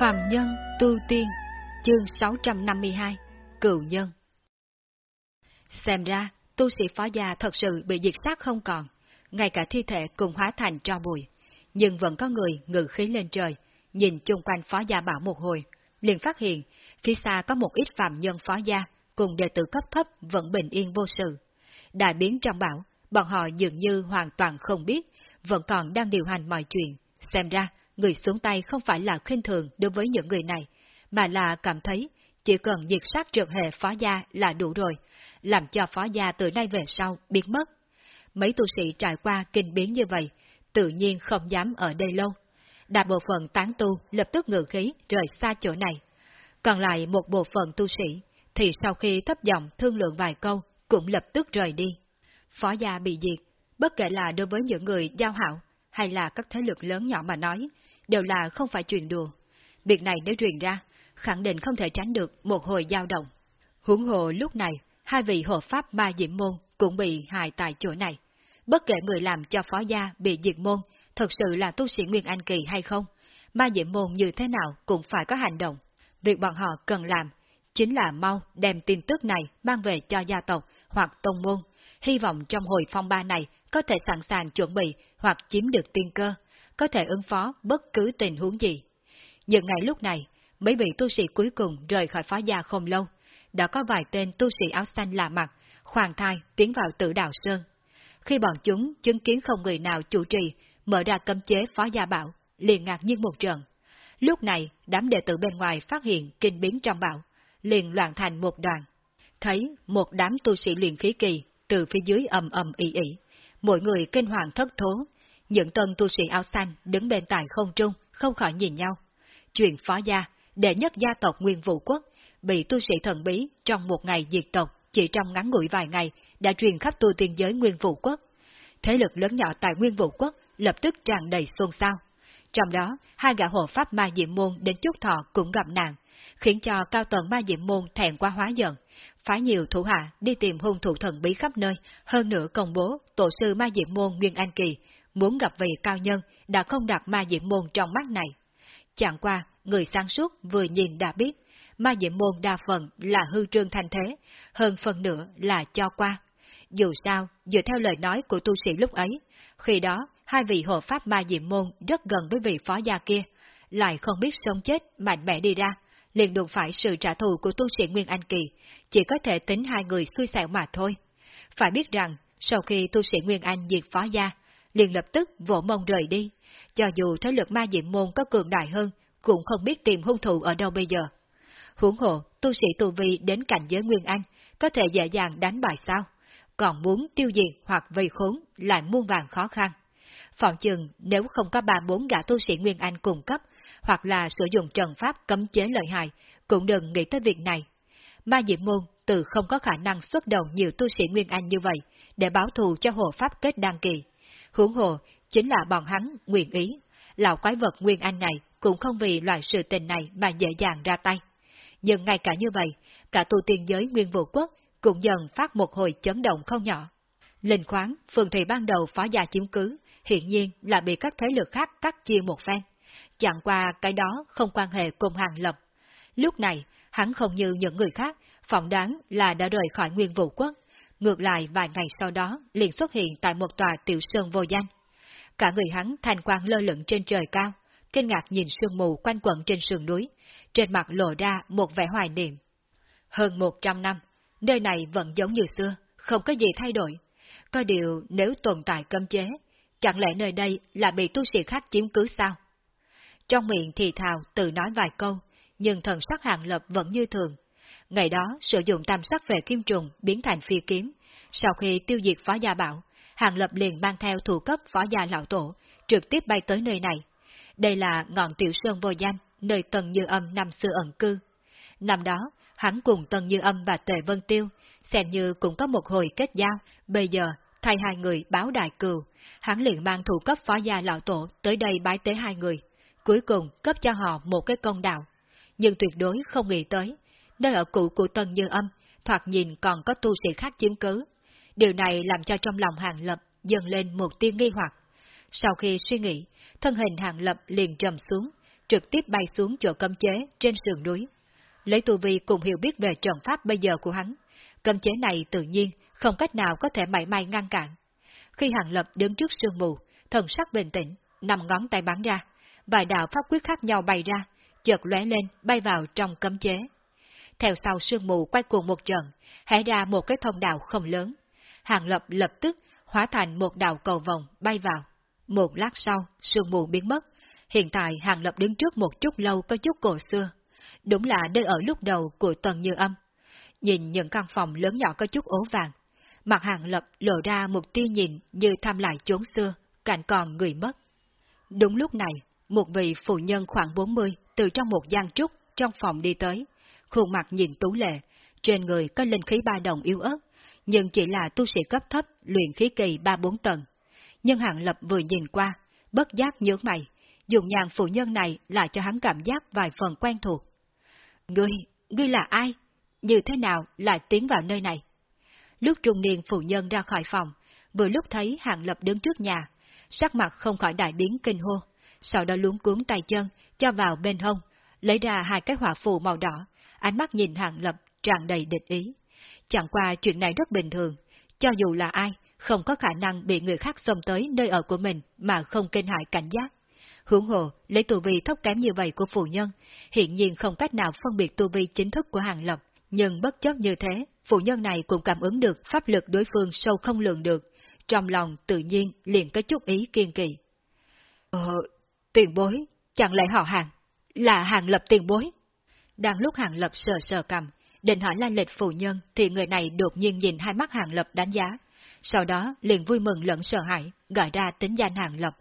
Phàm Nhân Tu Tiên Chương 652 Cựu Nhân Xem ra, tu sĩ phó gia thật sự bị diệt sát không còn, ngay cả thi thể cùng hóa thành tro bụi. Nhưng vẫn có người ngự khí lên trời, nhìn chung quanh phó gia bảo một hồi, liền phát hiện phía xa có một ít phàm nhân phó gia cùng đệ tử cấp thấp vẫn bình yên vô sự. Đại biến trong bảo, bọn họ dường như hoàn toàn không biết, vẫn còn đang điều hành mọi chuyện. Xem ra, người xuống tay không phải là khinh thường đối với những người này, mà là cảm thấy chỉ cần diệt sát trượt hệ phó gia là đủ rồi, làm cho phó gia từ nay về sau biến mất. Mấy tu sĩ trải qua kinh biến như vậy, tự nhiên không dám ở đây lâu. Đại bộ phận tán tu lập tức ngự khí rời xa chỗ này. Còn lại một bộ phận tu sĩ, thì sau khi thấp giọng thương lượng vài câu, cũng lập tức rời đi. Phó gia bị diệt, bất kể là đối với những người giao hảo, hay là các thế lực lớn nhỏ mà nói, đều là không phải chuyện đùa. Việc này nếu truyền ra, khẳng định không thể tránh được một hồi dao động. Huống hồ lúc này, hai vị hộ pháp ma diễm môn cũng bị hại tại chỗ này. Bất kể người làm cho phó gia bị diệt môn, thật sự là tu sĩ Nguyên Anh Kỳ hay không, ma diễm môn như thế nào cũng phải có hành động. Việc bọn họ cần làm, chính là mau đem tin tức này mang về cho gia tộc hoặc tông môn, hy vọng trong hồi phong ba này có thể sẵn sàng chuẩn bị hoặc chiếm được tiên cơ, có thể ứng phó bất cứ tình huống gì. Nhưng ngày lúc này, mấy vị tu sĩ cuối cùng rời khỏi phó gia không lâu, đã có vài tên tu sĩ áo xanh lạ mặt, khoan thai tiến vào tử đạo sơn. Khi bọn chúng chứng kiến không người nào chủ trì, mở ra cấm chế phó gia bảo, liền ngạc nhiên một trận. Lúc này, đám đệ tử bên ngoài phát hiện kinh biến trong bảo, liền loạn thành một đoàn. Thấy một đám tu sĩ luyện khí kỳ từ phía dưới ầm ầm ỉ ỉ, mỗi người kinh hoàng thất thố, những tân tu sĩ áo xanh đứng bên tại không trung, không khỏi nhìn nhau. Chuyện phó gia, đệ nhất gia tộc Nguyên Vũ Quốc, bị tu sĩ thần bí trong một ngày diệt tộc, chỉ trong ngắn ngủi vài ngày, đã truyền khắp tu tiên giới Nguyên Vũ Quốc. Thế lực lớn nhỏ tại Nguyên Vũ Quốc lập tức tràn đầy xôn xao. Trong đó, hai gã hộ pháp ma diệm môn đến chút thọ cũng gặp nạn, khiến cho cao tầng ma diệm môn thẹn quá hóa giận, phái nhiều thủ hạ đi tìm hung thủ thần bí khắp nơi, hơn nữa công bố tổ sư ma diệm môn Nguyên An Kỳ muốn gặp vị cao nhân đã không đặt ma diệm môn trong mắt này. Chẳng qua, người sáng suốt vừa nhìn đã biết, ma diệm môn đa phần là hư trương thanh thế, hơn phần nữa là cho qua. Dù sao, dựa theo lời nói của tu sĩ lúc ấy, khi đó hai vị hộ pháp ma diệm môn rất gần với vị phó gia kia, lại không biết sống chết mạnh mẽ đi ra, liền đụng phải sự trả thù của tu sĩ Nguyên Anh Kỳ, chỉ có thể tính hai người xui xẻo mà thôi. Phải biết rằng, sau khi tu sĩ Nguyên Anh diệt phó gia, liền lập tức vỗ mông rời đi, cho dù thế lực ma diệm môn có cường đại hơn, cũng không biết tìm hung thủ ở đâu bây giờ. Huống hộ, tu sĩ tu vi đến cảnh giới Nguyên Anh, có thể dễ dàng đánh bại sao? Còn muốn tiêu diệt hoặc vây khốn lại muôn vàng khó khăn. Phòng chừng nếu không có ba bốn gã tu sĩ Nguyên Anh cung cấp, hoặc là sử dụng trần pháp cấm chế lợi hại, cũng đừng nghĩ tới việc này. Ma Diệm Môn từ không có khả năng xuất đầu nhiều tu sĩ Nguyên Anh như vậy, để báo thù cho hộ pháp kết đăng kỳ. Huống hồ, chính là bọn hắn nguyện ý. Lão quái vật Nguyên Anh này cũng không vì loại sự tình này mà dễ dàng ra tay. Nhưng ngay cả như vậy, cả tu tiên giới Nguyên Vũ Quốc cũng dần phát một hồi chấn động không nhỏ. Linh khoáng, phường thị ban đầu phó gia chiếm cứ, hiện nhiên là bị các thế lực khác cắt chia một phen. Chẳng qua cái đó không quan hệ cùng hàng lập. Lúc này, hắn không như những người khác, phỏng đoán là đã rời khỏi nguyên vũ quốc. Ngược lại vài ngày sau đó liền xuất hiện tại một tòa tiểu sơn vô danh. Cả người hắn thành quang lơ lửng trên trời cao, kinh ngạc nhìn sương mù quanh quẩn trên sườn núi, trên mặt lộ ra một vẻ hoài niệm. Hơn một trăm năm, nơi này vẫn giống như xưa, không có gì thay đổi. Có điều nếu tồn tại cấm chế, chẳng lẽ nơi đây là bị tu sĩ khác chiếm cứ sao? Trong miệng thì thào tự nói vài câu, nhưng thần sắc hạng lập vẫn như thường. Ngày đó sử dụng tam sắc về kim trùng biến thành phi kiếm. Sau khi tiêu diệt phó gia bảo, hàng lập liền mang theo thủ cấp phó gia lão tổ, trực tiếp bay tới nơi này. Đây là ngọn tiểu sơn vô danh, nơi Tần Như Âm năm xưa ẩn cư. Năm đó, hắn cùng Tần Như Âm và Tề Vân Tiêu, xem như cũng có một hồi kết giao, bây giờ thay hai người báo đại cừu, hắn liền mang thủ cấp phó gia lão tổ tới đây bái tế hai người, cuối cùng cấp cho họ một cái công đạo. Nhưng tuyệt đối không nghĩ tới, nơi ở cũ của Tân Như Âm, thoạt nhìn còn có tu sĩ khác chiếm cứ. Điều này làm cho trong lòng hàng lập dần lên một tiên nghi hoặc. Sau khi suy nghĩ, thân hình hàng lập liền trầm xuống, trực tiếp bay xuống chỗ cấm chế trên sườn núi. Lấy tu vi cùng hiểu biết về trận pháp bây giờ của hắn, cấm chế này tự nhiên không cách nào có thể mảy may ngăn cản. Khi Hàng Lập đứng trước sương mù, thần sắc bình tĩnh, nằm ngón tay bắn ra, vài đạo pháp quyết khác nhau bay ra, chợt lóe lên bay vào trong cấm chế. Theo sau sương mù quay cuồng một trận, hé ra một cái thông đạo không lớn. Hàng Lập lập tức hóa thành một đạo cầu vòng bay vào. Một lát sau, sương mù biến mất. Hiện tại Hàng Lập đứng trước một chút lâu có chút cổ xưa. Đúng là nơi ở lúc đầu của Tần Như Âm. Nhìn những căn phòng lớn nhỏ có chút ố vàng. Mặt Hàng Lập lộ ra một tia nhìn như thăm lại chốn xưa, cạnh còn người mất. Đúng lúc này, một vị phụ nhân khoảng 40 từ trong một gian trúc trong phòng đi tới, khuôn mặt nhìn tú lệ, trên người có linh khí ba đồng yếu ớt, nhưng chỉ là tu sĩ cấp thấp luyện khí kỳ ba bốn tầng. Nhưng Hàng Lập vừa nhìn qua, bất giác nhớ mày, dùng nhàn phụ nhân này lại cho hắn cảm giác vài phần quen thuộc. Ngươi, ngươi là ai? Như thế nào lại tiến vào nơi này? Lúc trung niên phụ nhân ra khỏi phòng, vừa lúc thấy Hàng Lập đứng trước nhà, sắc mặt không khỏi đại biến kinh hô, sau đó luống cuốn tay chân, cho vào bên hông, lấy ra hai cái hỏa phù màu đỏ, ánh mắt nhìn Hàng Lập tràn đầy địch ý. Chẳng qua chuyện này rất bình thường, cho dù là ai, không có khả năng bị người khác xông tới nơi ở của mình mà không kinh hại cảnh giác. Hướng hồ, lấy tu vi thấp kém như vậy của phụ nhân, hiện nhiên không cách nào phân biệt tu vi chính thức của Hàng Lập, nhưng bất chấp như thế, phụ nhân này cũng cảm ứng được pháp lực đối phương sâu không lường được, trong lòng tự nhiên liền có chút ý kiên kỳ. Ờ, tiền bối, chẳng lẽ họ hàng, là hàng lập tiền bối? Đang lúc hàng lập sờ sờ cầm, định hỏi la lịch phụ nhân thì người này đột nhiên nhìn hai mắt hàng lập đánh giá, sau đó liền vui mừng lẫn sợ hãi, gọi ra tính danh hàng lập.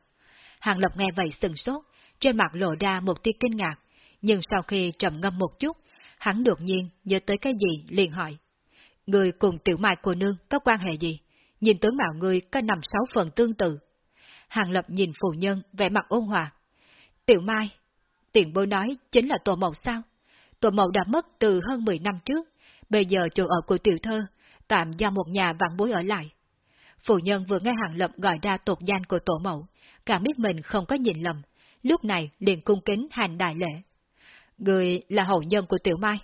Hàng lập nghe vậy sừng sốt, trên mặt lộ ra một tia kinh ngạc, nhưng sau khi trầm ngâm một chút, hắn đột nhiên nhớ tới cái gì liền hỏi. Người cùng tiểu mai cô nương có quan hệ gì? Nhìn tướng mạo người có nằm sáu phần tương tự. Hàng lập nhìn phụ nhân vẻ mặt ôn hòa. Tiểu mai, tiền bối nói chính là tổ mẫu sao? Tổ mẫu đã mất từ hơn 10 năm trước, bây giờ chỗ ở của tiểu thơ, tạm do một nhà vạn bối ở lại. Phụ nhân vừa nghe hàng lập gọi ra tột danh của tổ mẫu, càng biết mình không có nhìn lầm, lúc này liền cung kính hành đại lễ. Người là hậu nhân của tiểu mai,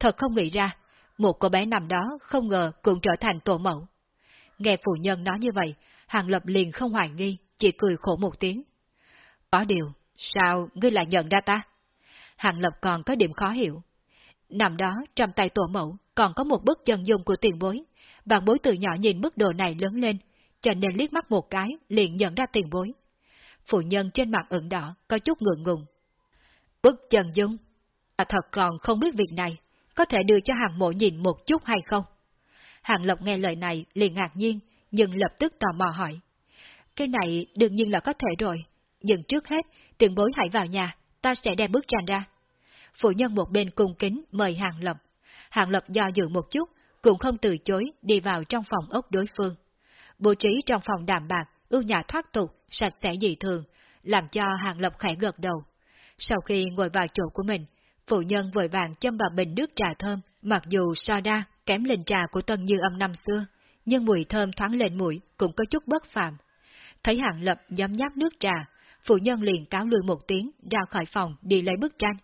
thật không nghĩ ra, một cô bé nằm đó không ngờ cũng trở thành tổ mẫu. Nghe phụ nhân nói như vậy, hàng lập liền không hoài nghi, chỉ cười khổ một tiếng. Có điều, sao ngươi lại nhận ra ta? Hàng Lập còn có điểm khó hiểu. Nằm đó, trong tay tổ mẫu, còn có một bức chân dung của tiền bối. Vạn bối từ nhỏ nhìn bức đồ này lớn lên, cho nên liếc mắt một cái, liền nhận ra tiền bối. Phụ nhân trên mặt ửng đỏ, có chút ngượng ngùng. Bức chân dung? À thật còn không biết việc này, có thể đưa cho hàng mộ nhìn một chút hay không? Hàng lộc nghe lời này liền ngạc nhiên, nhưng lập tức tò mò hỏi. Cái này đương nhiên là có thể rồi, nhưng trước hết, tiền bối hãy vào nhà, ta sẽ đem bức tranh ra. Phụ nhân một bên cung kính mời Hàng Lập. Hàng Lập do dự một chút, cũng không từ chối đi vào trong phòng ốc đối phương. Bố trí trong phòng đạm bạc, ưu nhã thoát tục, sạch sẽ dị thường, làm cho Hàng Lập khẽ gật đầu. Sau khi ngồi vào chỗ của mình, phụ nhân vội vàng châm vào bình nước trà thơm, mặc dù so đa kém lên trà của tân như âm năm xưa, nhưng mùi thơm thoáng lên mũi cũng có chút bất phàm. Thấy Hàng Lập nhấm nháp nước trà, phụ nhân liền cáo lui một tiếng ra khỏi phòng đi lấy bức tranh.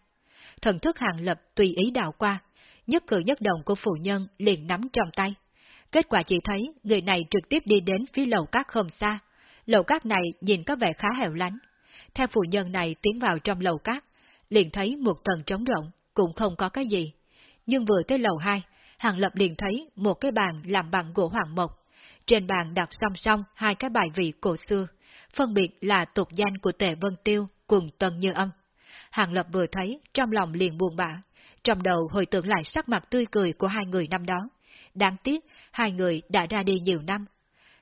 Thần thức hàng lập tùy ý đào qua, nhất cử nhất động của phụ nhân liền nắm trong tay. Kết quả chỉ thấy người này trực tiếp đi đến phía lầu cát không xa. Lầu cát này nhìn có vẻ khá hẻo lánh. Theo phụ nhân này tiến vào trong lầu cát, liền thấy một tầng trống rộng, cũng không có cái gì. Nhưng vừa tới lầu hai, Hàng Lập liền thấy một cái bàn làm bằng gỗ hoàng mộc. Trên bàn đặt song song hai cái bài vị cổ xưa, phân biệt là tục danh của Tề Vân Tiêu cùng Tần Như Âm. Hàng Lập vừa thấy, trong lòng liền buồn bã, trong đầu hồi tưởng lại sắc mặt tươi cười của hai người năm đó. Đáng tiếc, hai người đã ra đi nhiều năm.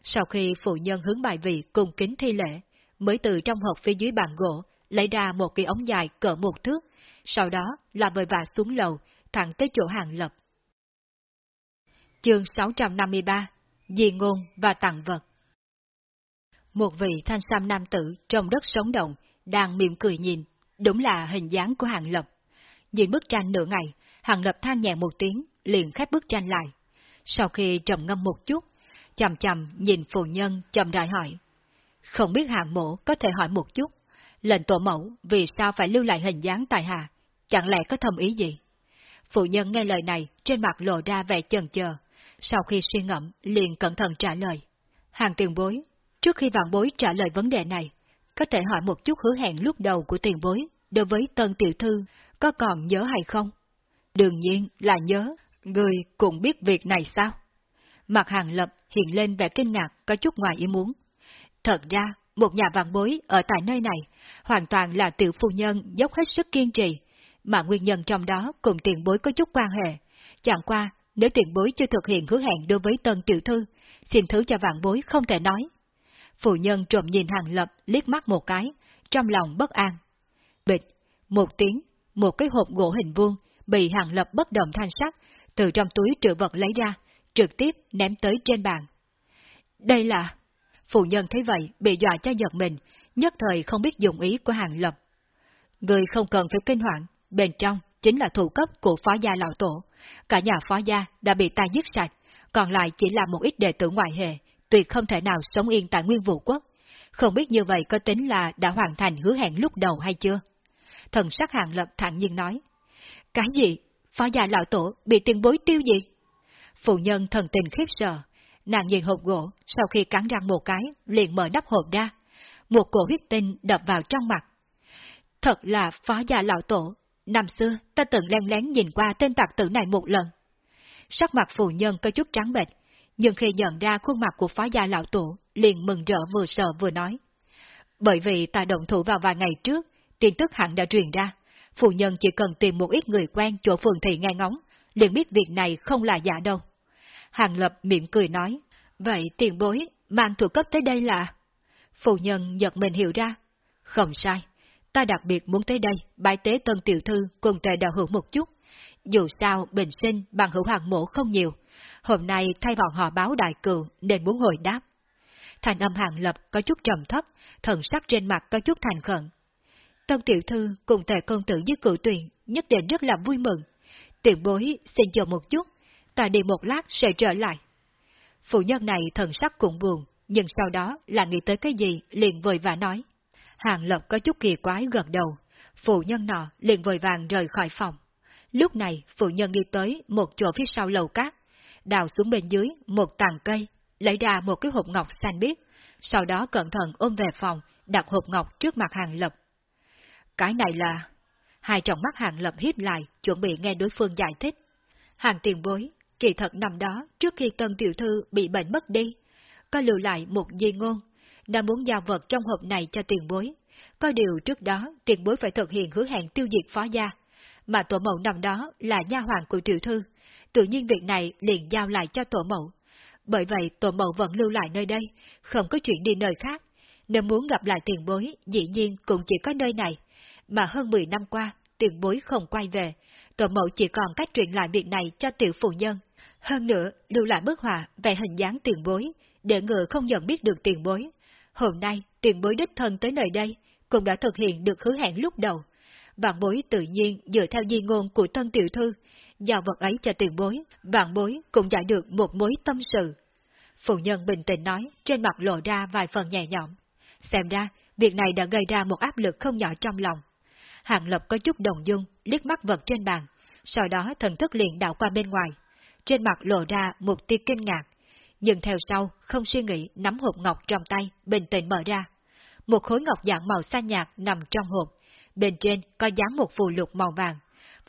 Sau khi phụ nhân hướng bài vị cùng kính thi lễ, mới từ trong hộp phía dưới bàn gỗ, lấy ra một cái ống dài cỡ một thước, sau đó là vội vã xuống lầu, thẳng tới chỗ hàng lập. Chương 653 Di ngôn và tặng vật một vị thanh sam nam tử trong đất sống động, đang mỉm cười nhìn, đúng là hình dáng của Hàng Lập. Nhìn bức tranh nửa ngày, Hàng Lập than nhẹ một tiếng, liền khép bức tranh lại. Sau khi trầm ngâm một chút, chầm chầm nhìn phụ nhân chầm đại hỏi. Không biết hàng mộ có thể hỏi một chút, Lệnh tổ mẫu vì sao phải lưu lại hình dáng tài hạ, chẳng lẽ có thầm ý gì? Phụ nhân nghe lời này, trên mặt lộ ra vẻ chần chờ, sau khi suy ngẫm, liền cẩn thận trả lời. Hàng tiền bối, trước khi vạn bối trả lời vấn đề này, có thể hỏi một chút hứa hẹn lúc đầu của tiền bối đối với tân tiểu thư, có còn nhớ hay không? Đương nhiên là nhớ, người cũng biết việc này sao? Mặt hàng lập hiện lên vẻ kinh ngạc có chút ngoài ý muốn. Thật ra, một nhà vạn bối ở tại nơi này, hoàn toàn là tiểu phu nhân dốc hết sức kiên trì, mà nguyên nhân trong đó cùng tiền bối có chút quan hệ. Chẳng qua, nếu tiền bối chưa thực hiện hứa hẹn đối với tân tiểu thư, xin thứ cho vạn bối không thể nói. Phụ nhân trộm nhìn hàng lập liếc mắt một cái, trong lòng bất an. Bịch, một tiếng, một cái hộp gỗ hình vuông bị hàng lập bất động thanh sắc, từ trong túi trữ vật lấy ra, trực tiếp ném tới trên bàn. Đây là... Phụ nhân thấy vậy bị dọa cho giật mình, nhất thời không biết dụng ý của hàng lập. Người không cần phải kinh hoàng, bên trong chính là thủ cấp của phó gia lão tổ. Cả nhà phó gia đã bị ta giết sạch, còn lại chỉ là một ít đệ tử ngoại hệ, tuyệt không thể nào sống yên tại nguyên vũ quốc. Không biết như vậy có tính là đã hoàn thành hứa hẹn lúc đầu hay chưa? Thần sắc hàng lập thẳng nhiên nói. Cái gì? Phó gia lão tổ bị tiền bối tiêu gì? Phụ nhân thần tình khiếp sợ. Nàng nhìn hộp gỗ, sau khi cắn răng một cái, liền mở nắp hộp ra. Một cổ huyết tinh đập vào trong mặt. Thật là phó gia lão tổ. Năm xưa, ta từng len lén nhìn qua tên tặc tử này một lần. Sắc mặt phụ nhân có chút trắng bệch, nhưng khi nhận ra khuôn mặt của phó gia lão tổ, liền mừng rỡ vừa sợ vừa nói. Bởi vì ta động thủ vào vài ngày trước, tin tức hẳn đã truyền ra, phụ nhân chỉ cần tìm một ít người quen chỗ phường thị nghe ngóng, liền biết việc này không là giả đâu. Hàng Lập miệng cười nói, vậy tiền bối, mang thủ cấp tới đây là... Phụ nhân giật mình hiểu ra. Không sai, ta đặc biệt muốn tới đây, bái tế tân tiểu thư cùng tề đạo hữu một chút. Dù sao, bình sinh bằng hữu hàng mổ không nhiều, hôm nay thay bọn họ báo đại cừu nên muốn hồi đáp. Thành âm hàng lập có chút trầm thấp, thần sắc trên mặt có chút thành khẩn. Tân tiểu thư cùng tề công tử với cửu tuyển nhất định rất là vui mừng. Tiền bối xin chờ một chút, ta đi một lát sẽ trở lại. Phụ nhân này thần sắc cũng buồn, nhưng sau đó là nghĩ tới cái gì liền vội vã nói. Hàng Lập có chút kỳ quái gật đầu, phụ nhân nọ liền vội vàng rời khỏi phòng. Lúc này phụ nhân đi tới một chỗ phía sau lầu cát, đào xuống bên dưới một tàn cây, lấy ra một cái hộp ngọc xanh biếc, sau đó cẩn thận ôm về phòng, đặt hộp ngọc trước mặt Hàng Lập. Cái này là... Hai trọng mắt Hàng Lập hiếp lại, chuẩn bị nghe đối phương giải thích. Hàng tiền bối, kỳ thật năm đó, trước khi tân tiểu thư bị bệnh mất đi, có lưu lại một di ngôn, đã muốn giao vật trong hộp này cho tiền bối. Có điều trước đó, tiền bối phải thực hiện hứa hẹn tiêu diệt phó gia, mà tổ mẫu năm đó là nha hoàng của tiểu thư, tự nhiên việc này liền giao lại cho tổ mẫu. Bởi vậy tổ mẫu vẫn lưu lại nơi đây, không có chuyện đi nơi khác. Nếu muốn gặp lại tiền bối, dĩ nhiên cũng chỉ có nơi này. Mà hơn 10 năm qua, tiền bối không quay về, tổ mẫu chỉ còn cách truyền lại việc này cho tiểu phụ nhân. Hơn nữa, lưu lại bức họa về hình dáng tiền bối, để ngựa không nhận biết được tiền bối. Hôm nay, tiền bối đích thân tới nơi đây, cũng đã thực hiện được hứa hẹn lúc đầu. Vạn bối tự nhiên dựa theo di ngôn của tân tiểu thư, giao vật ấy cho tiền bối, vạn bối cũng giải được một mối tâm sự. Phụ nhân bình tĩnh nói, trên mặt lộ ra vài phần nhẹ nhõm. Xem ra, việc này đã gây ra một áp lực không nhỏ trong lòng. Hàng Lập có chút đồng dung, liếc mắt vật trên bàn, sau đó thần thức liền đảo qua bên ngoài. Trên mặt lộ ra một tia kinh ngạc, nhưng theo sau, không suy nghĩ nắm hộp ngọc trong tay, bình tĩnh mở ra. Một khối ngọc dạng màu xanh nhạt nằm trong hộp, bên trên có dán một phù lục màu vàng.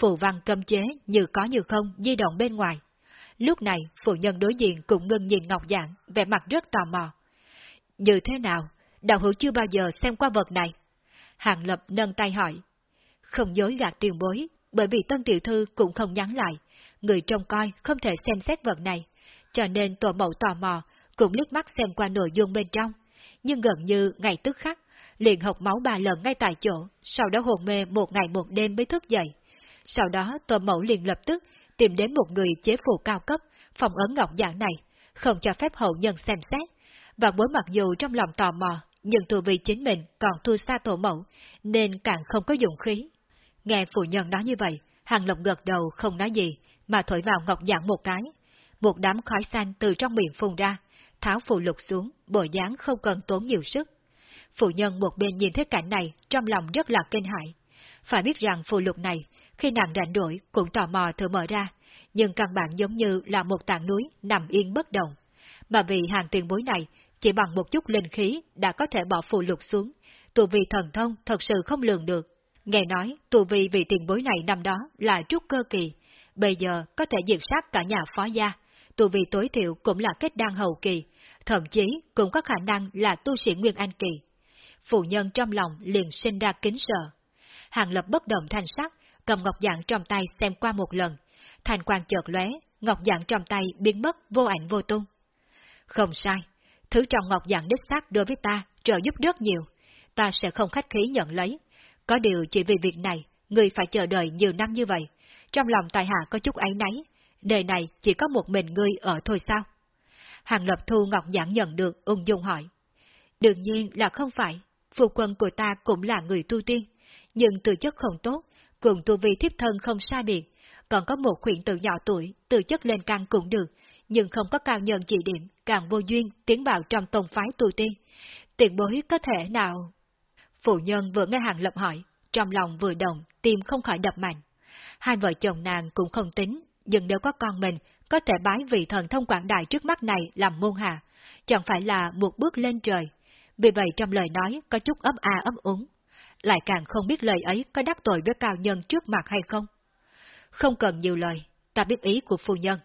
Phù văn cấm chế như có như không di động bên ngoài. Lúc này, phụ nhân đối diện cũng ngưng nhìn ngọc dạng, vẻ mặt rất tò mò. Như thế nào? Đạo hữu chưa bao giờ xem qua vật này. Hàng Lập nâng tay hỏi. Không dối gạt tiền bối, bởi vì tân tiểu thư cũng không nhắn lại. Người trông coi không thể xem xét vật này, cho nên tổ mẫu tò mò, cũng liếc mắt xem qua nội dung bên trong. Nhưng gần như ngày tức khắc, liền học máu ba lần ngay tại chỗ, sau đó hồn mê một ngày một đêm mới thức dậy. Sau đó tổ mẫu liền lập tức tìm đến một người chế phù cao cấp, phòng ấn ngọc dạng này, không cho phép hậu nhân xem xét. Và bối mặc dù trong lòng tò mò, nhưng tù vị chính mình còn thua xa tổ mẫu, nên càng không có dụng khí. Nghe phụ nhân nói như vậy, Hàng Lộc gật đầu không nói gì, mà thổi vào ngọc dạng một cái. Một đám khói xanh từ trong miệng phun ra, tháo phù lục xuống, bộ dáng không cần tốn nhiều sức. phụ nhân một bên nhìn thấy cảnh này trong lòng rất là kinh hại. Phải biết rằng phụ lục này, khi nàng rảnh rỗi cũng tò mò thử mở ra, nhưng căn bản giống như là một tảng núi nằm yên bất động. Mà vì hàng tiền bối này chỉ bằng một chút linh khí đã có thể bỏ phù lục xuống, tù vi thần thông thật sự không lường được. Nghe nói, tù vi vị tiền bối này năm đó là trúc cơ kỳ, bây giờ có thể diệt sát cả nhà phó gia, tù vi tối thiểu cũng là kết đan hậu kỳ, thậm chí cũng có khả năng là tu sĩ Nguyên Anh kỳ. Phụ nhân trong lòng liền sinh ra kính sợ. Hàng lập bất động thanh sắc, cầm ngọc dạng trong tay xem qua một lần, thành quang chợt lóe, ngọc dạng trong tay biến mất vô ảnh vô tung. Không sai, thứ trong ngọc dạng đích xác đối với ta trợ giúp rất nhiều, ta sẽ không khách khí nhận lấy. Có điều chỉ vì việc này, người phải chờ đợi nhiều năm như vậy, trong lòng tài hạ có chút áy náy, đời này chỉ có một mình ngươi ở thôi sao? Hàng Lập Thu Ngọc Giảng nhận được ung dung hỏi. Đương nhiên là không phải, phụ quân của ta cũng là người tu tiên, nhưng từ chất không tốt, cùng tu vi thiếp thân không sai biệt, còn có một khuyển tử nhỏ tuổi, từ chất lên căn cũng được, nhưng không có cao nhân chỉ điểm, càng vô duyên tiến vào trong tông phái tu tiên. Tiền bối có thể nào? Phụ nhân vừa nghe Hàng Lập hỏi, trong lòng vừa động, tim không khỏi đập mạnh. Hai vợ chồng nàng cũng không tính, nhưng nếu có con mình, có thể bái vị thần thông quảng đại trước mắt này làm môn hạ, chẳng phải là một bước lên trời. Vì vậy trong lời nói có chút ấp a ấp úng, lại càng không biết lời ấy có đắc tội với cao nhân trước mặt hay không. Không cần nhiều lời, ta biết ý của phu nhân.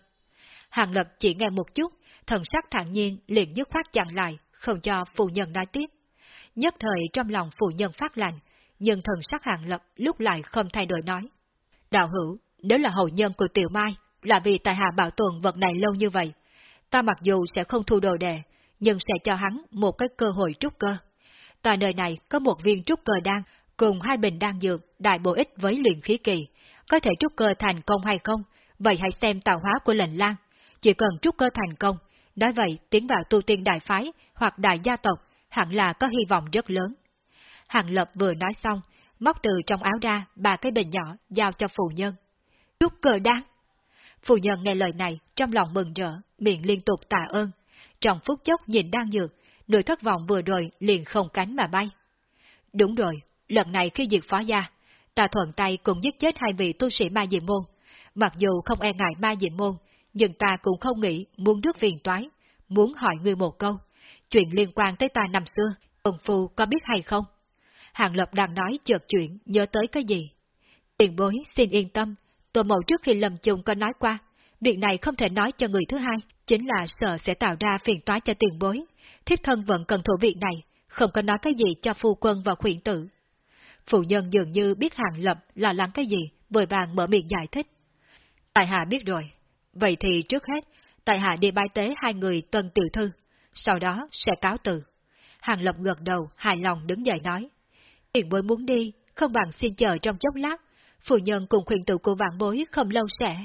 Hàng Lập chỉ nghe một chút, thần sắc thản nhiên liền dứt khoát chặn lại, không cho phu nhân nói tiếp. Nhất thời trong lòng phu nhân phát lạnh, nhưng thần sắc Hàng Lập lúc lại không thay đổi nói. Đạo hữu, nếu là hậu nhân của Tiểu Mai, là vì tại hạ bảo tồn vật này lâu như vậy. Ta mặc dù sẽ không thu đồ đệ, nhưng sẽ cho hắn một cái cơ hội trúc cơ. Tại nơi này có một viên trúc cơ đan, cùng hai bình đan dược đại bổ ích với luyện khí kỳ. Có thể trúc cơ thành công hay không, vậy hãy xem tạo hóa của lệnh lan. Chỉ cần trúc cơ thành công, nói vậy tiến vào tu tiên đại phái hoặc đại gia tộc hẳn là có hy vọng rất lớn. Hàng Lập vừa nói xong, móc từ trong áo ra ba cái bình nhỏ giao cho phụ nhân. Trúc cơ đan! Phụ nhân nghe lời này, trong lòng mừng rỡ, miệng liên tục tạ ơn. Trong phút chốc nhìn đan dược, nỗi thất vọng vừa rồi liền không cánh mà bay. Đúng rồi, lần này khi diệt phó gia, ta thuận tay cũng giết chết hai vị tu sĩ ma diệm môn. Mặc dù không e ngại ma diệm môn, nhưng ta cũng không nghĩ muốn rước phiền toái, muốn hỏi ngươi một câu. Chuyện liên quan tới ta năm xưa, ông Phu có biết hay không? Hàng Lập đang nói chợt chuyện, nhớ tới cái gì? Tiền bối xin yên tâm, Tổ mẫu trước khi lầm chung có nói qua, việc này không thể nói cho người thứ hai, chính là sợ sẽ tạo ra phiền toái cho tiền bối. Thiếp thân vẫn cần thủ việc này, không có nói cái gì cho phu quân và khuyển tử. Phụ nhân dường như biết hàng lập lo lắng cái gì, vội vàng mở miệng giải thích. Tài hạ biết rồi. Vậy thì trước hết, Tài hạ đi bái tế hai người tân tiểu thư, sau đó sẽ cáo từ. Hàng lập gật đầu, hài lòng đứng dậy nói. Tiền bối muốn đi, không bằng xin chờ trong chốc lát, Phụ nhân cùng khuyên tử của vạn bối không lâu sẽ.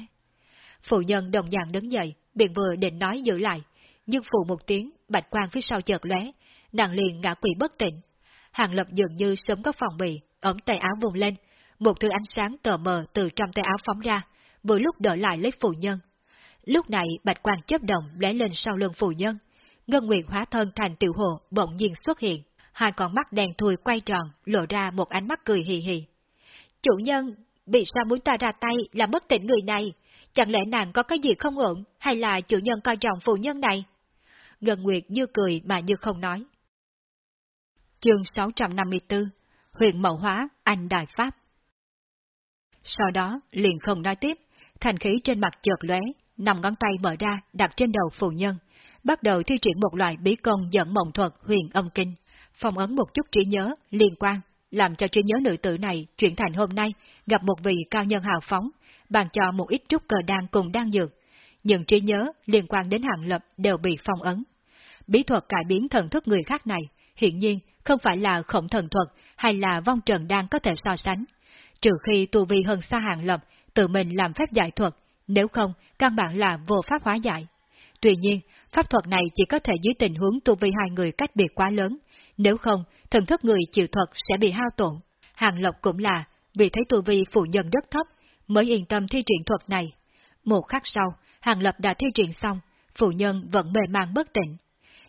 Phụ nhân đồng dạng đứng dậy, biện vừa định nói giữ lại, nhưng phụ một tiếng, bạch quang phía sau chợt lóe, nàng liền ngã quỷ bất tỉnh. Hàng lập dường như sớm có phòng bị, ống tay áo vùng lên, một thứ ánh sáng tờ mờ từ trong tay áo phóng ra, vừa lúc đỡ lại lấy phụ nhân. Lúc này bạch quang chớp động lóe lên sau lưng phụ nhân, ngân nguyện hóa thân thành tiểu hồ bỗng nhiên xuất hiện, hai con mắt đèn thui quay tròn, lộ ra một ánh mắt cười hì hì. Chủ nhân, vì sao muốn ta ra tay là bất tỉnh người này? Chẳng lẽ nàng có cái gì không ổn, hay là chủ nhân coi trọng phụ nhân này? Ngân Nguyệt như cười mà như không nói. Chương 654 Huyện Mậu Hóa, Anh Đại Pháp Sau đó, liền không nói tiếp, thành khí trên mặt chợt lóe, nằm ngón tay mở ra đặt trên đầu phụ nhân, bắt đầu thi triển một loại bí công dẫn mộng thuật huyền âm kinh, phong ấn một chút trí nhớ liên quan làm cho trí nhớ nữ tử này chuyển thành hôm nay gặp một vị cao nhân hào phóng, bàn cho một ít trúc cờ đan cùng đan dược. Những trí nhớ liên quan đến hạng lập đều bị phong ấn. Bí thuật cải biến thần thức người khác này, hiện nhiên không phải là khổng thần thuật hay là vong trần đan có thể so sánh. Trừ khi tu vi hơn xa hạng lập, tự mình làm phép giải thuật, nếu không, căn bản là vô pháp hóa giải. Tuy nhiên, pháp thuật này chỉ có thể dưới tình huống tu vi hai người cách biệt quá lớn, nếu không, thần thức người chịu thuật sẽ bị hao tổn. Hàng Lộc cũng là, vì thấy tu vi phụ nhân rất thấp, mới yên tâm thi triển thuật này. Một khắc sau, Hàng Lập đã thi triển xong, phụ nhân vẫn mê mang bất tỉnh.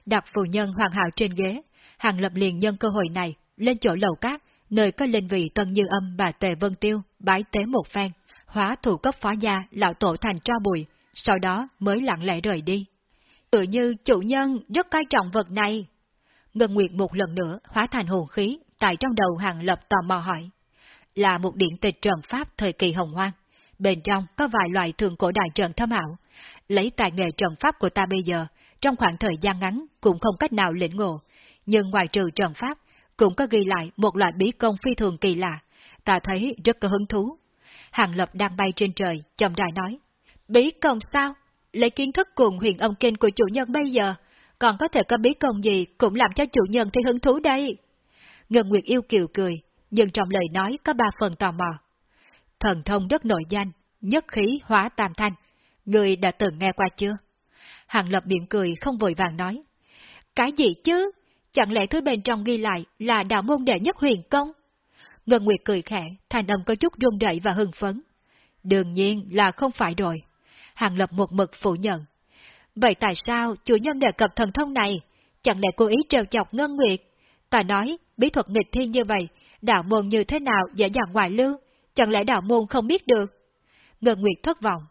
Đặt phụ nhân hoàn hảo trên ghế, Hàng Lập liền nhân cơ hội này, lên chỗ lầu cát, nơi có linh vị tân như âm bà Tề Vân Tiêu, bái tế một phen, hóa thủ cấp phó gia lão tổ thành cho bụi, sau đó mới lặng lẽ rời đi. Tự như chủ nhân rất coi trọng vật này. Ngân Nguyệt một lần nữa hóa thành hồn khí, tại trong đầu Hàng Lập tò mò hỏi. Là một điện tịch trận pháp thời kỳ hồng hoang. Bên trong có vài loại thường cổ đại trận thâm ảo. Lấy tài nghệ trận pháp của ta bây giờ, trong khoảng thời gian ngắn cũng không cách nào lĩnh ngộ. Nhưng ngoài trừ trận pháp, cũng có ghi lại một loại bí công phi thường kỳ lạ. Ta thấy rất có hứng thú. Hàng Lập đang bay trên trời, chậm rãi nói. Bí công sao? Lấy kiến thức cùng huyền âm kinh của chủ nhân bây giờ, còn có thể có bí công gì cũng làm cho chủ nhân thấy hứng thú đây. Ngân Nguyệt yêu kiều cười, nhưng trong lời nói có ba phần tò mò. Thần thông đất nội danh, nhất khí hóa tam thanh. Người đã từng nghe qua chưa? Hàng Lập miệng cười không vội vàng nói. Cái gì chứ? Chẳng lẽ thứ bên trong ghi lại là đạo môn đệ nhất huyền công? Ngân Nguyệt cười khẽ, thành âm có chút rung đậy và hưng phấn. Đương nhiên là không phải rồi. Hàng Lập một mực phủ nhận. Vậy tại sao chủ nhân đề cập thần thông này? Chẳng lẽ cố ý trêu chọc Ngân Nguyệt? Ta nói, bí thuật nghịch thiên như vậy, đạo môn như thế nào dễ dàng ngoại lưu? Chẳng lẽ đạo môn không biết được? Ngân Nguyệt thất vọng.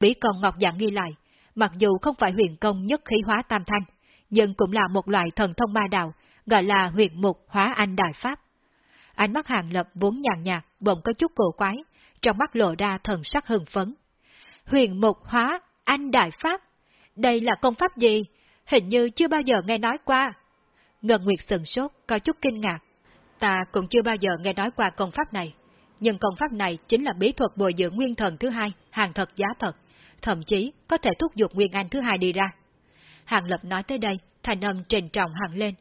Bí còn Ngọc Dạng ghi lại, mặc dù không phải huyền công nhất khí hóa tam thanh, nhưng cũng là một loại thần thông ma đạo, gọi là huyền mục hóa anh đại pháp. Ánh mắt hàng lập vốn nhàn nhạt, bỗng có chút cổ quái, trong mắt lộ ra thần sắc hưng phấn. Huyền mục hóa anh đại pháp? Đây là công pháp gì? Hình như chưa bao giờ nghe nói qua. Ngân Nguyệt sừng sốt, có chút kinh ngạc. Ta cũng chưa bao giờ nghe nói qua công pháp này. Nhưng công pháp này chính là bí thuật bồi dưỡng nguyên thần thứ hai, hàng thật giá thật. Thậm chí có thể thúc giục nguyên anh thứ hai đi ra. Hàng Lập nói tới đây, thành âm trình trọng hẳn lên.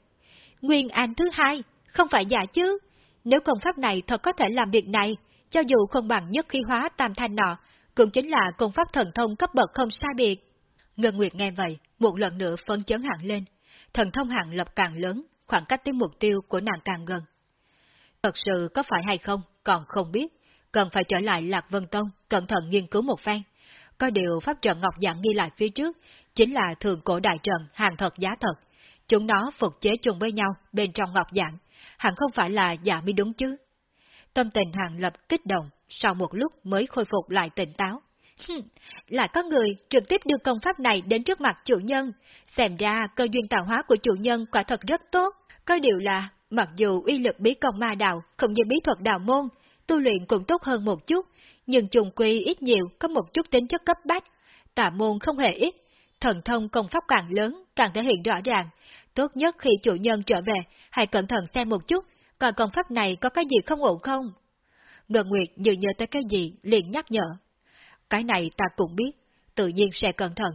Nguyên anh thứ hai, không phải giả chứ? Nếu công pháp này thật có thể làm việc này, cho dù không bằng nhất khí hóa tam thanh nọ, cũng chính là công pháp thần thông cấp bậc không sai biệt. Ngân Nguyệt nghe vậy, một lần nữa phấn chấn hẳn lên. Thần thông hạng lập càng lớn, khoảng cách tới mục tiêu của nàng càng gần. Thật sự có phải hay không, còn không biết, cần phải trở lại Lạc Vân Tông, cẩn thận nghiên cứu một phen. Có điều pháp trận Ngọc Dạng ghi lại phía trước, chính là thường cổ đại trận hàng thật giá thật. Chúng nó phục chế chung với nhau bên trong Ngọc Dạng, hẳn không phải là giả mới đúng chứ. Tâm tình hàng lập kích động, sau một lúc mới khôi phục lại tỉnh táo. Lại có người trực tiếp đưa công pháp này đến trước mặt chủ nhân, xem ra cơ duyên tạo hóa của chủ nhân quả thật rất tốt. Có điều là, mặc dù uy lực bí công ma đạo không như bí thuật đạo môn, tu luyện cũng tốt hơn một chút, nhưng trùng quy ít nhiều có một chút tính chất cấp bách. Tà môn không hề ít, thần thông công pháp càng lớn, càng thể hiện rõ ràng. Tốt nhất khi chủ nhân trở về, hãy cẩn thận xem một chút, coi công pháp này có cái gì không ổn không? Ngân Nguyệt như nhớ tới cái gì, liền nhắc nhở. Cái này ta cũng biết, tự nhiên sẽ cẩn thận.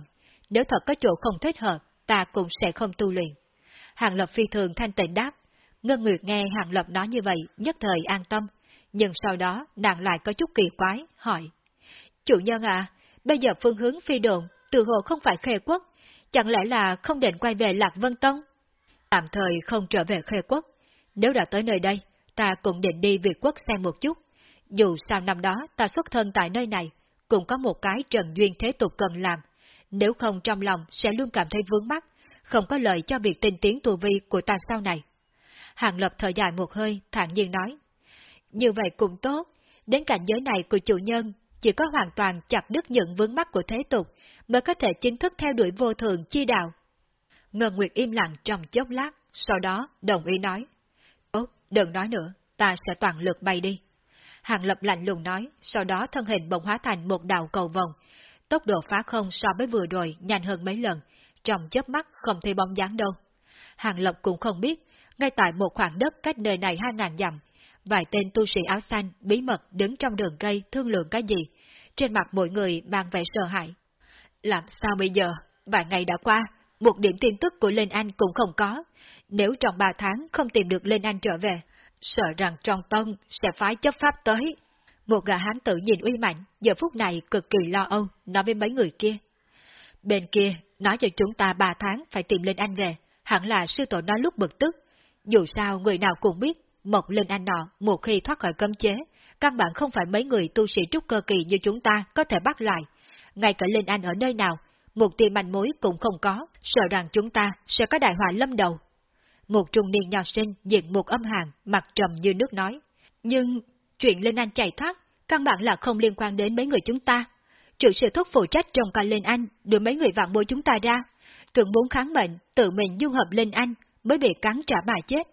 Nếu thật có chỗ không thích hợp, ta cũng sẽ không tu luyện. Hàng Lập phi thường thanh tịnh đáp. Ngân Nguyệt nghe Hàng Lập nói như vậy, nhất thời an tâm. Nhưng sau đó, nàng lại có chút kỳ quái, hỏi. Chủ nhân à, bây giờ phương hướng phi đồn, từ hồ không phải khê quốc, chẳng lẽ là không định quay về Lạc Vân Tông? Tạm thời không trở về khê quốc. Nếu đã tới nơi đây, ta cũng định đi Việt quốc xem một chút. Dù sao năm đó ta xuất thân tại nơi này, cũng có một cái trần duyên thế tục cần làm. Nếu không trong lòng sẽ luôn cảm thấy vướng mắt, không có lợi cho việc tinh tiến tu vi của ta sau này. Hàng Lập thở dài một hơi, thản nhiên nói. Như vậy cũng tốt, đến cảnh giới này của chủ nhân, chỉ có hoàn toàn chặt đứt những vướng mắt của thế tục, mới có thể chính thức theo đuổi vô thường chi đạo. Ngân Nguyệt im lặng trong chốc lát, sau đó đồng ý nói. Tốt, đừng nói nữa, ta sẽ toàn lực bay đi. Hàng Lập lạnh lùng nói, sau đó thân hình bỗng hóa thành một đạo cầu vòng. Tốc độ phá không so với vừa rồi nhanh hơn mấy lần, trong chớp mắt không thấy bóng dáng đâu. Hàng Lập cũng không biết, ngay tại một khoảng đất cách nơi này hai ngàn dặm, vài tên tu sĩ áo xanh bí mật đứng trong đường cây thương lượng cái gì, trên mặt mỗi người mang vẻ sợ hãi. Làm sao bây giờ? Vài ngày đã qua, một điểm tin tức của Lên Anh cũng không có. Nếu trong ba tháng không tìm được Lên Anh trở về, sợ rằng trong tân sẽ phái chấp pháp tới. Một gã hán tử nhìn uy mạnh, giờ phút này cực kỳ lo âu, nói với mấy người kia. Bên kia, nói cho chúng ta ba tháng phải tìm lên anh về, hẳn là sư tổ nói lúc bực tức. Dù sao người nào cũng biết, Mộc Linh Anh nọ một khi thoát khỏi cấm chế, căn bản không phải mấy người tu sĩ trúc cơ kỳ như chúng ta có thể bắt lại. Ngay cả Linh Anh ở nơi nào, một tia manh mối cũng không có, sợ rằng chúng ta sẽ có đại họa lâm đầu. một trung niên nhỏ sinh diện một âm hàng, mặt trầm như nước nói. Nhưng, chuyện Linh Anh chạy thoát, căn bản là không liên quan đến mấy người chúng ta. Trừ sự thúc phụ trách trong coi Linh Anh, đưa mấy người vạn bối chúng ta ra. Tưởng muốn kháng mệnh, tự mình dung hợp Linh Anh, mới bị cắn trả mà chết.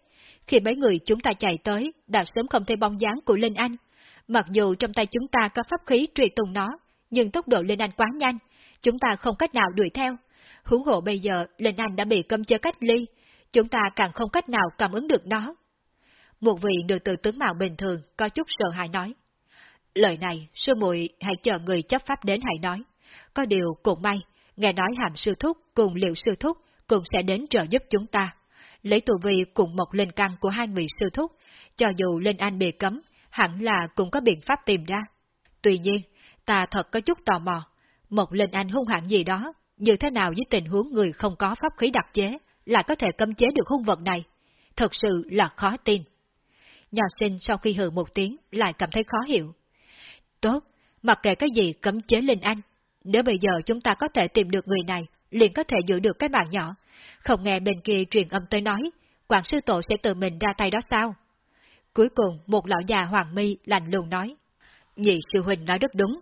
Khi mấy người chúng ta chạy tới, đã sớm không thấy bóng dáng của Linh Anh. Mặc dù trong tay chúng ta có pháp khí truy tung nó, nhưng tốc độ Linh Anh quá nhanh, chúng ta không cách nào đuổi theo. Hướng hộ bây giờ Linh Anh đã bị cấm chơi cách ly, chúng ta càng không cách nào cảm ứng được nó. Một vị nữ tử tướng mạo bình thường có chút sợ hãi nói. Lời này, sư muội hãy chờ người chấp pháp đến hãy nói. Có điều cũng may, nghe nói hàm sư thúc cùng liệu sư thúc cũng sẽ đến trợ giúp chúng ta. Lấy tù vi cùng một linh căn của hai người sư thúc, cho dù Linh Anh bị cấm, hẳn là cũng có biện pháp tìm ra. Tuy nhiên, ta thật có chút tò mò, một Linh Anh hung hãn gì đó, như thế nào với tình huống người không có pháp khí đặc chế, lại có thể cấm chế được hung vật này? Thật sự là khó tin. Nhà sinh sau khi hừ một tiếng lại cảm thấy khó hiểu. Tốt, mặc kệ cái gì cấm chế Linh Anh, nếu bây giờ chúng ta có thể tìm được người này, liền có thể giữ được cái mạng nhỏ. Không nghe bên kia truyền âm tới nói, quản sư tổ sẽ tự mình ra tay đó sao? Cuối cùng, một lão già hoàng mi lạnh lùng nói. Nhị sư huynh nói rất đúng.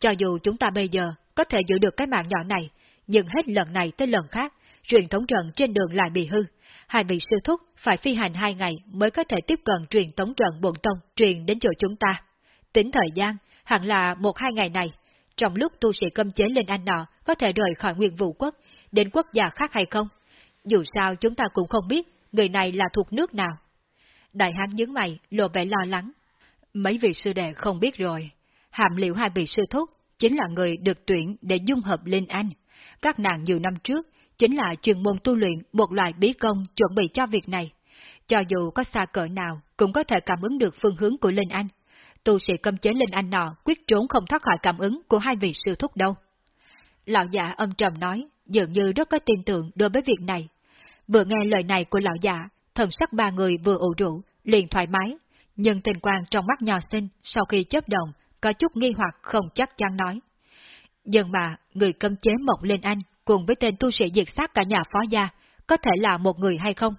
Cho dù chúng ta bây giờ có thể giữ được cái mạng nhỏ này, nhưng hết lần này tới lần khác, truyền thống trận trên đường lại bị hư. Hai vị sư thúc phải phi hành hai ngày mới có thể tiếp cận truyền thống trận bổn tông truyền đến chỗ chúng ta. Tính thời gian, hẳn là một hai ngày này, trong lúc tu sĩ cấm chế lên anh nọ có thể rời khỏi nguyên vũ quốc, đến quốc gia khác hay không? Dù sao chúng ta cũng không biết người này là thuộc nước nào. Đại hán nhướng mày, lộ vẻ lo lắng. Mấy vị sư đệ không biết rồi. Hàm liệu hai vị sư thúc chính là người được tuyển để dung hợp lên anh. Các nàng nhiều năm trước chính là chuyên môn tu luyện một loại bí công chuẩn bị cho việc này. Cho dù có xa cỡ nào, cũng có thể cảm ứng được phương hướng của Linh Anh. Tu sĩ cấm chế Linh Anh nọ quyết trốn không thoát khỏi cảm ứng của hai vị sư thúc đâu. Lão giả âm trầm nói, dường như rất có tin tưởng đối với việc này. Vừa nghe lời này của lão giả, thần sắc ba người vừa ủ rũ, liền thoải mái, nhưng tình quang trong mắt nhỏ sinh sau khi chấp động, có chút nghi hoặc không chắc chắn nói. Nhưng mà, người cấm chế Mộc Lên Anh cùng với tên tu sĩ diệt sát cả nhà phó gia, có thể là một người hay không?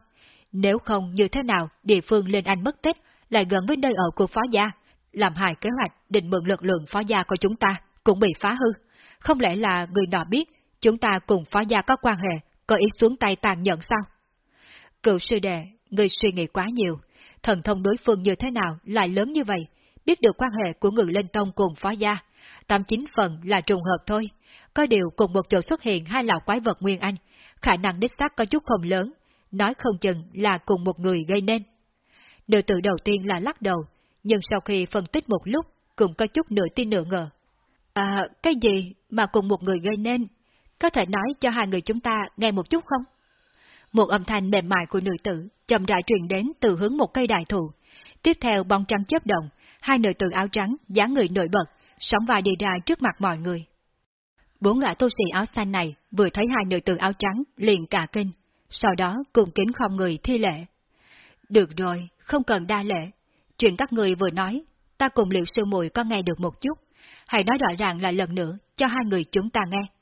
Nếu không như thế nào địa phương Lên Anh mất tích lại gần với nơi ở của phó gia, làm hại kế hoạch định mượn lực lượng phó gia của chúng ta cũng bị phá hư. Không lẽ là người nọ biết chúng ta cùng phó gia có quan hệ, có ý xuống tay tàn nhẫn sao? Cựu sư đệ, người suy nghĩ quá nhiều, thần thông đối phương như thế nào lại lớn như vậy, biết được quan hệ của ngự lên tông cùng phó gia, tám chín phần là trùng hợp thôi. Có điều cùng một chỗ xuất hiện hai lão quái vật Nguyên Anh, khả năng đích xác có chút không lớn, nói không chừng là cùng một người gây nên. Nữ tử đầu tiên là lắc đầu, nhưng sau khi phân tích một lúc, cũng có chút nửa tin nửa ngờ. À, cái gì mà cùng một người gây nên? Có thể nói cho hai người chúng ta nghe một chút không? Một âm thanh mềm mại của nữ tử chậm rãi truyền đến từ hướng một cây đại thụ. Tiếp theo bóng trăng chớp động, hai nữ tử áo trắng, dáng người nổi bật, sóng vai đi ra trước mặt mọi người. Bốn gã tu sĩ áo xanh này vừa thấy hai nữ tử áo trắng liền cả kinh, sau đó cùng kính không người thi lễ. Được rồi, không cần đa lễ. Chuyện các người vừa nói, ta cùng liệu sư muội có nghe được một chút. Hãy nói rõ ràng lại lần nữa cho hai người chúng ta nghe.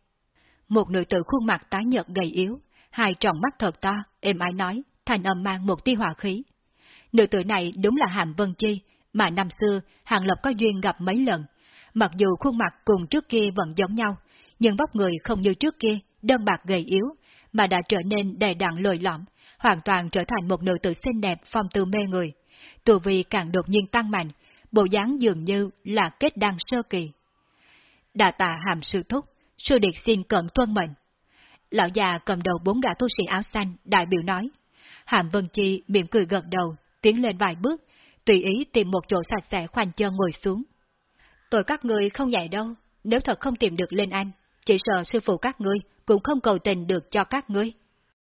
Một nữ tử khuôn mặt tái nhợt gầy yếu, hai tròng mắt thật to, êm ái nói, thành âm mang một tia hỏa khí. Nữ tử này đúng là Hàm Vân Chi, mà năm xưa Hàng Lập có duyên gặp mấy lần. Mặc dù khuôn mặt cùng trước kia vẫn giống nhau, nhưng bóc người không như trước kia, đơn bạc gầy yếu, mà đã trở nên đầy đặn lồi lõm, hoàn toàn trở thành một nữ tử xinh đẹp phong tư mê người. Tù vi càng đột nhiên tăng mạnh, bộ dáng dường như là kết đăng sơ kỳ. Đà tạ hàm sư thúc, sư điệt xin cận tuân mệnh. Lão già cầm đầu bốn gã tu sĩ áo xanh, đại biểu nói. Hàm Vân Chi mỉm cười gật đầu, tiến lên vài bước, tùy ý tìm một chỗ sạch sẽ khoanh chân ngồi xuống. Tôi các ngươi không dạy đâu, nếu thật không tìm được lên anh, chỉ sợ sư phụ các ngươi cũng không cầu tình được cho các ngươi.